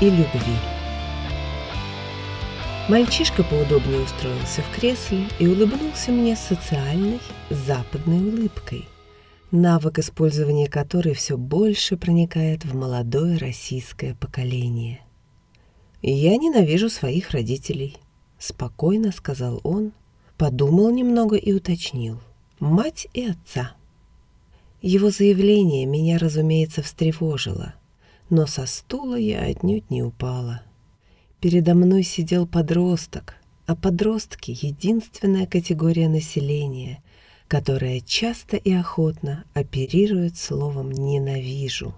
и любви. Мальчишка поудобнее устроился в кресле и улыбнулся мне социальной западной улыбкой, навык использования которой все больше проникает в молодое российское поколение. «Я ненавижу своих родителей», — спокойно сказал он, подумал немного и уточнил. «Мать и отца». Его заявление меня, разумеется, встревожило, но со стула я отнюдь не упала. Передо мной сидел подросток, а подростки — единственная категория населения, которая часто и охотно оперирует словом «ненавижу».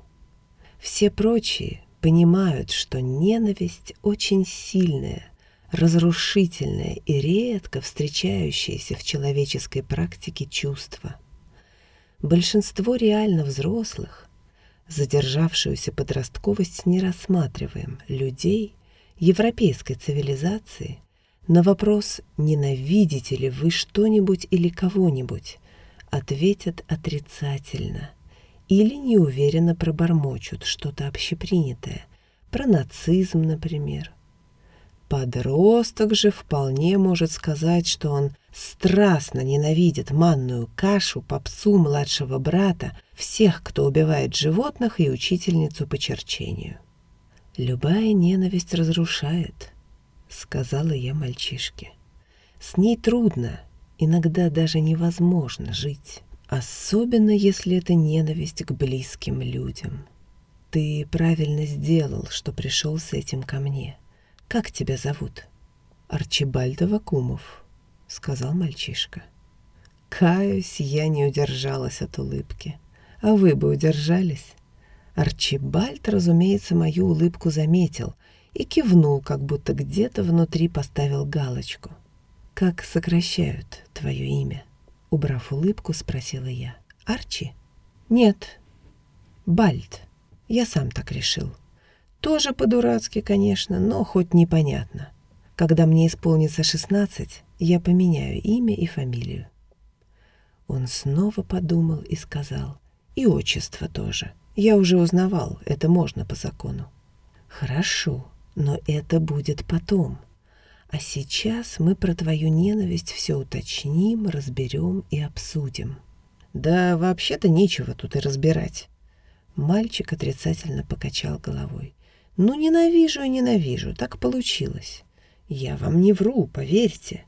Все прочие понимают, что ненависть очень сильная, разрушительное и редко встречающееся в человеческой практике чувство. Большинство реально взрослых, задержавшуюся подростковость не рассматриваем, людей европейской цивилизации на вопрос «ненавидите ли вы что-нибудь или кого-нибудь?» ответят отрицательно или неуверенно пробормочут что-то общепринятое, про нацизм, например. Подросток же вполне может сказать, что он страстно ненавидит манную кашу, попсу младшего брата, всех, кто убивает животных и учительницу по черчению. «Любая ненависть разрушает», — сказала я мальчишке. «С ней трудно, иногда даже невозможно жить, особенно если это ненависть к близким людям. Ты правильно сделал, что пришел с этим ко мне. Как тебя зовут?» «Арчибальда Вакумов», — сказал мальчишка. Каюсь, я не удержалась от улыбки. А вы бы удержались? Арчибальд, разумеется, мою улыбку заметил и кивнул, как будто где-то внутри поставил галочку. «Как сокращают твое имя?» Убрав улыбку, спросила я. «Арчи?» «Нет. Бальд. Я сам так решил. Тоже по-дурацки, конечно, но хоть непонятно. Когда мне исполнится шестнадцать, я поменяю имя и фамилию». Он снова подумал и сказал. «И отчество тоже. Я уже узнавал, это можно по закону. Хорошо, но это будет потом. А сейчас мы про твою ненависть все уточним, разберем и обсудим. Да вообще-то нечего тут и разбирать. Мальчик отрицательно покачал головой. Ну, ненавижу и ненавижу, так получилось. Я вам не вру, поверьте.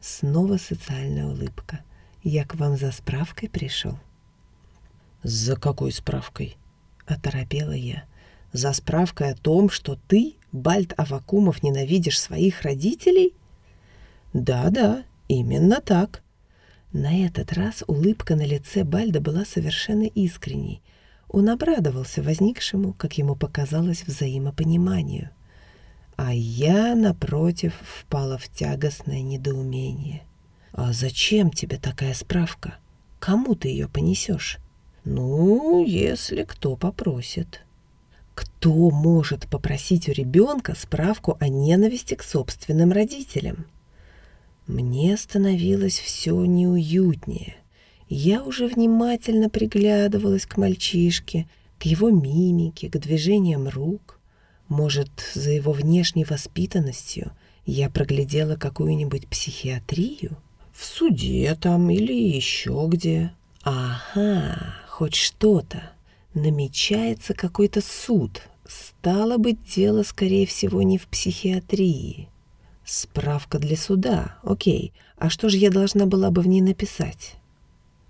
Снова социальная улыбка. Я к вам за справкой пришел. «За какой справкой?» — оторопела я. «За справкой о том, что ты, Бальт Авакумов, ненавидишь своих родителей?» «Да-да, именно так». На этот раз улыбка на лице Бальда была совершенно искренней. Он обрадовался возникшему, как ему показалось, взаимопониманию. А я, напротив, впала в тягостное недоумение. «А зачем тебе такая справка? Кому ты ее понесешь?» Ну, если кто попросит. Кто может попросить у ребенка справку о ненависти к собственным родителям? Мне становилось все неуютнее. Я уже внимательно приглядывалась к мальчишке, к его мимике, к движениям рук. Может, за его внешней воспитанностью я проглядела какую-нибудь психиатрию? В суде там или еще где. Ага, хоть что-то. Намечается какой-то суд. Стало быть, дело, скорее всего, не в психиатрии. Справка для суда. Окей. А что же я должна была бы в ней написать?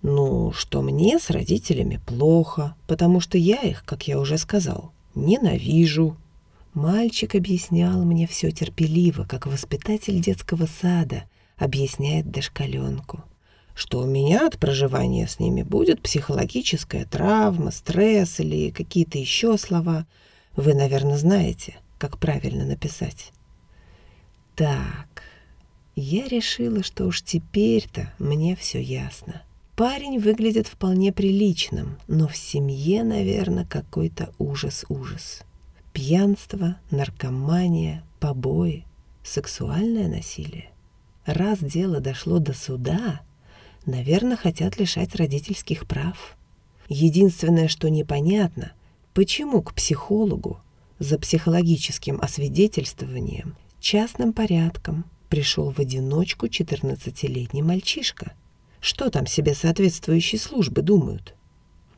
Ну, что мне с родителями плохо, потому что я их, как я уже сказал, ненавижу. Мальчик объяснял мне все терпеливо, как воспитатель детского сада объясняет дошкаленку что у меня от проживания с ними будет психологическая травма, стресс или какие-то еще слова. Вы, наверное, знаете, как правильно написать. Так, я решила, что уж теперь-то мне все ясно. Парень выглядит вполне приличным, но в семье, наверное, какой-то ужас-ужас. Пьянство, наркомания, побои, сексуальное насилие. Раз дело дошло до суда, наверное, хотят лишать родительских прав. Единственное, что непонятно, почему к психологу за психологическим освидетельствованием частным порядком пришел в одиночку 14-летний мальчишка. Что там себе соответствующие службы думают?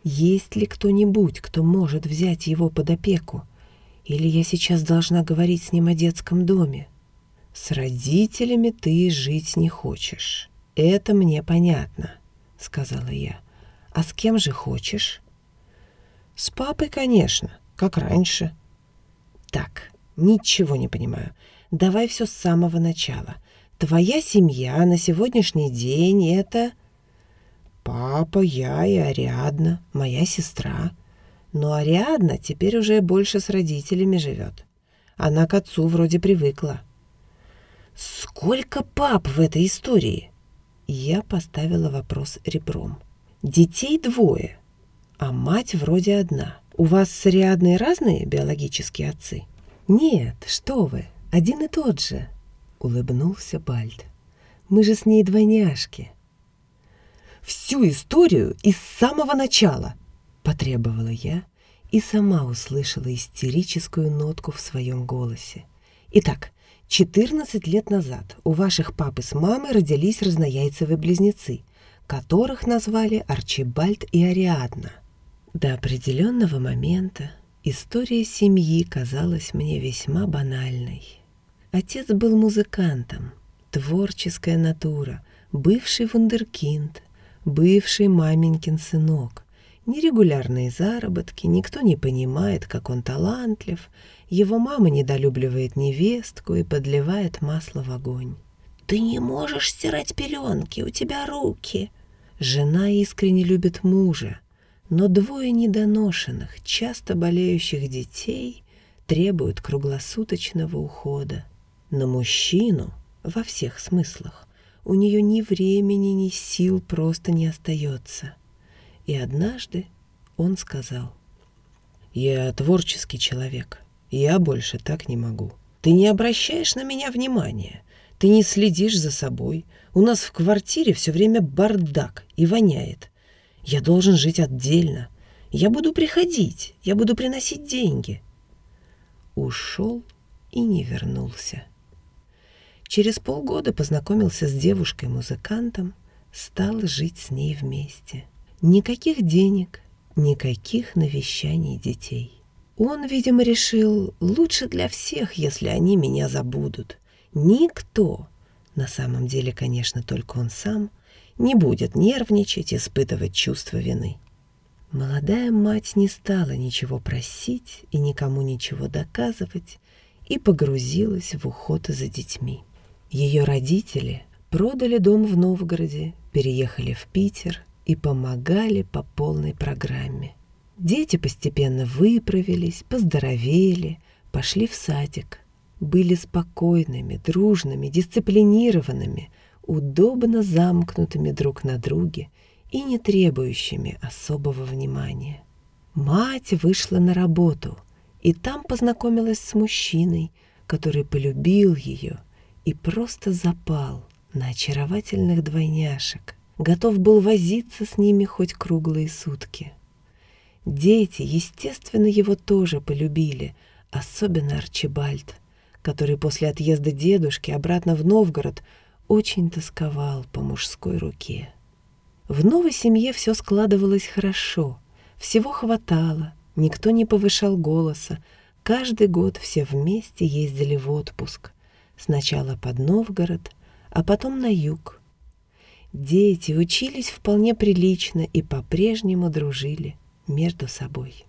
Есть ли кто-нибудь, кто может взять его под опеку? Или я сейчас должна говорить с ним о детском доме? С родителями ты жить не хочешь. Это мне понятно, сказала я. А с кем же хочешь? С папой, конечно, как раньше. Так, ничего не понимаю. Давай все с самого начала. Твоя семья на сегодняшний день — это... Папа, я и Ариадна, моя сестра. Но Ариадна теперь уже больше с родителями живет. Она к отцу вроде привыкла. Сколько пап в этой истории? Я поставила вопрос ребром. Детей двое, а мать вроде одна. У вас с Ариадной разные биологические отцы? Нет, что вы, один и тот же, улыбнулся Бальд. Мы же с ней двойняшки. Всю историю из самого начала, потребовала я и сама услышала истерическую нотку в своем голосе. Итак, 14 лет назад у ваших папы с мамой родились разнояйцевые близнецы, которых назвали Арчибальд и Ариадна – до определенного момента история семьи казалась мне весьма банальной. Отец был музыкантом, творческая натура, бывший вундеркинд, бывший маменькин сынок. Нерегулярные заработки, никто не понимает, как он талантлив, его мама недолюбливает невестку и подливает масло в огонь. «Ты не можешь стирать пеленки, у тебя руки!» Жена искренне любит мужа, но двое недоношенных, часто болеющих детей требуют круглосуточного ухода. На мужчину во всех смыслах у нее ни времени, ни сил просто не остается. И однажды он сказал, «Я творческий человек, я больше так не могу. Ты не обращаешь на меня внимания, ты не следишь за собой. У нас в квартире все время бардак и воняет. Я должен жить отдельно. Я буду приходить, я буду приносить деньги. Ушел и не вернулся. Через полгода познакомился с девушкой-музыкантом, стал жить с ней вместе. Никаких денег, никаких навещаний детей. Он, видимо, решил, лучше для всех, если они меня забудут. Никто, на самом деле, конечно, только он сам, не будет нервничать, испытывать чувство вины. Молодая мать не стала ничего просить и никому ничего доказывать и погрузилась в уход за детьми. Ее родители продали дом в Новгороде, переехали в Питер и помогали по полной программе. Дети постепенно выправились, поздоровели, пошли в садик, были спокойными, дружными, дисциплинированными, удобно замкнутыми друг на друге и не требующими особого внимания. Мать вышла на работу и там познакомилась с мужчиной, который полюбил ее и просто запал на очаровательных двойняшек, готов был возиться с ними хоть круглые сутки. Дети, естественно, его тоже полюбили, особенно Арчибальд, который после отъезда дедушки обратно в Новгород очень тосковал по мужской руке. В новой семье все складывалось хорошо, всего хватало, никто не повышал голоса, каждый год все вместе ездили в отпуск, сначала под Новгород, а потом на юг. Дети учились вполне прилично и по-прежнему дружили между собой.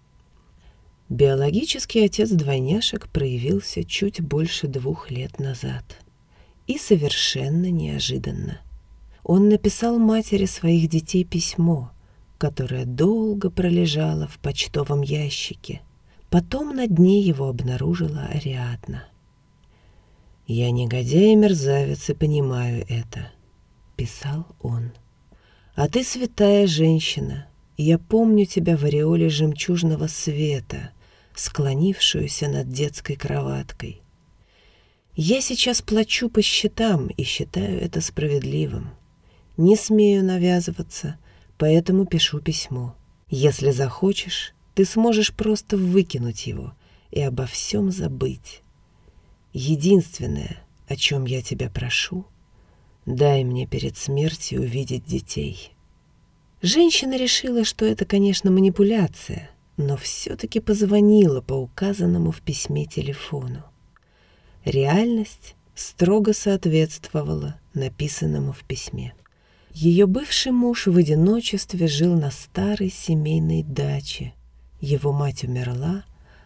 Биологический отец двойняшек проявился чуть больше двух лет назад — и совершенно неожиданно. Он написал матери своих детей письмо, которое долго пролежало в почтовом ящике. Потом на дне его обнаружила Ариадна. «Я негодяй и мерзавец и понимаю это», — писал он. «А ты святая женщина, я помню тебя в ореоле жемчужного света, склонившуюся над детской кроваткой. Я сейчас плачу по счетам и считаю это справедливым. Не смею навязываться, поэтому пишу письмо. Если захочешь, ты сможешь просто выкинуть его. и обо всем забыть. Единственное, о чем я тебя прошу, дай мне перед смертью увидеть детей». Женщина решила, что это, конечно, манипуляция, но все-таки позвонила по указанному в письме телефону. Реальность строго соответствовала написанному в письме. Ее бывший муж в одиночестве жил на старой семейной даче. Его мать умерла,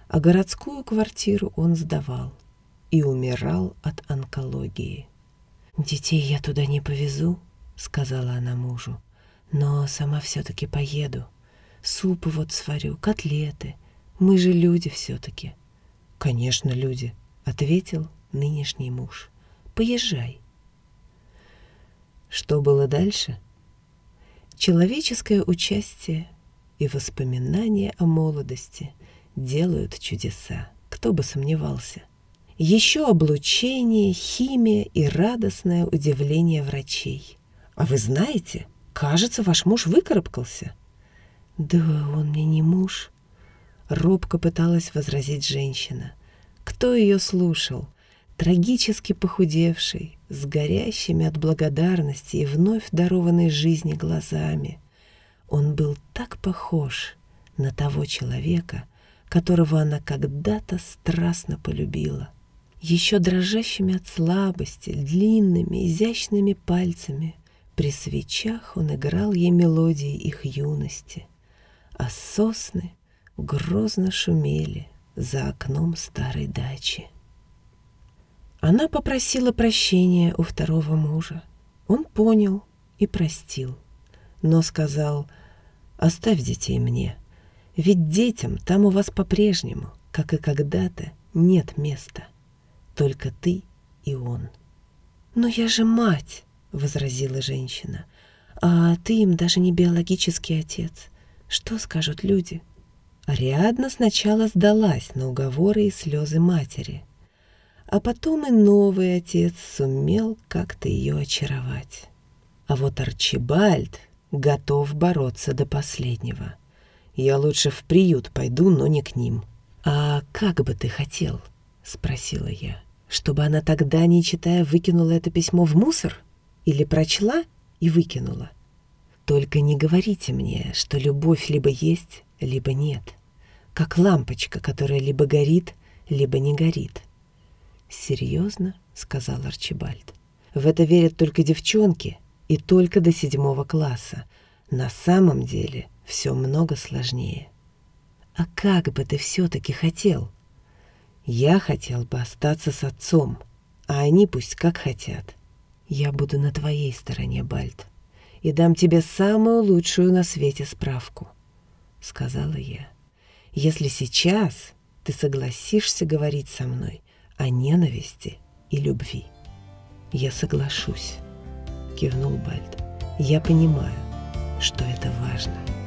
а городскую квартиру он сдавал и умирал от онкологии. «Детей я туда не повезу», — сказала она мужу, — «но сама все-таки поеду. Супы вот сварю, котлеты. Мы же люди все-таки». «Конечно, люди», — ответил нынешний муж. «Поезжай». Что было дальше? Человеческое участие и воспоминания о молодости делают чудеса, кто бы сомневался. Еще облучение, химия и радостное удивление врачей. А вы знаете, кажется, ваш муж выкарабкался. Да он мне не муж. Робко пыталась возразить женщина. Кто ее слушал? Трагически похудевший, с горящими от благодарности и вновь дарованной жизни глазами. Он был так похож на того человека, которого она когда-то страстно полюбила. Еще дрожащими от слабости, длинными, изящными пальцами при свечах он играл ей мелодии их юности, а сосны грозно шумели за окном старой дачи. Она попросила прощения у второго мужа. Он понял и простил, но сказал, «Оставь детей мне, ведь детям там у вас по-прежнему, как и когда-то, нет места. Только ты и он». «Но я же мать!» — возразила женщина. «А ты им даже не биологический отец. Что скажут люди?» Ариадна сначала сдалась на уговоры и слезы матери — а потом и новый отец сумел как-то ее очаровать. А вот Арчибальд готов бороться до последнего. Я лучше в приют пойду, но не к ним. «А как бы ты хотел?» — спросила я. «Чтобы она тогда, не читая, выкинула это письмо в мусор? Или прочла и выкинула? Только не говорите мне, что любовь либо есть, либо нет. Как лампочка, которая либо горит, либо не горит. «Серьезно?» — сказал Арчибальд. «В это верят только девчонки и только до седьмого класса. На самом деле все много сложнее». «А как бы ты все-таки хотел?» «Я хотел бы остаться с отцом, а они пусть как хотят. Я буду на твоей стороне, Бальд, и дам тебе самую лучшую на свете справку», — сказала я. «Если сейчас ты согласишься говорить со мной, о ненависти и любви. «Я соглашусь», — кивнул Бальд. «Я понимаю, что это важно».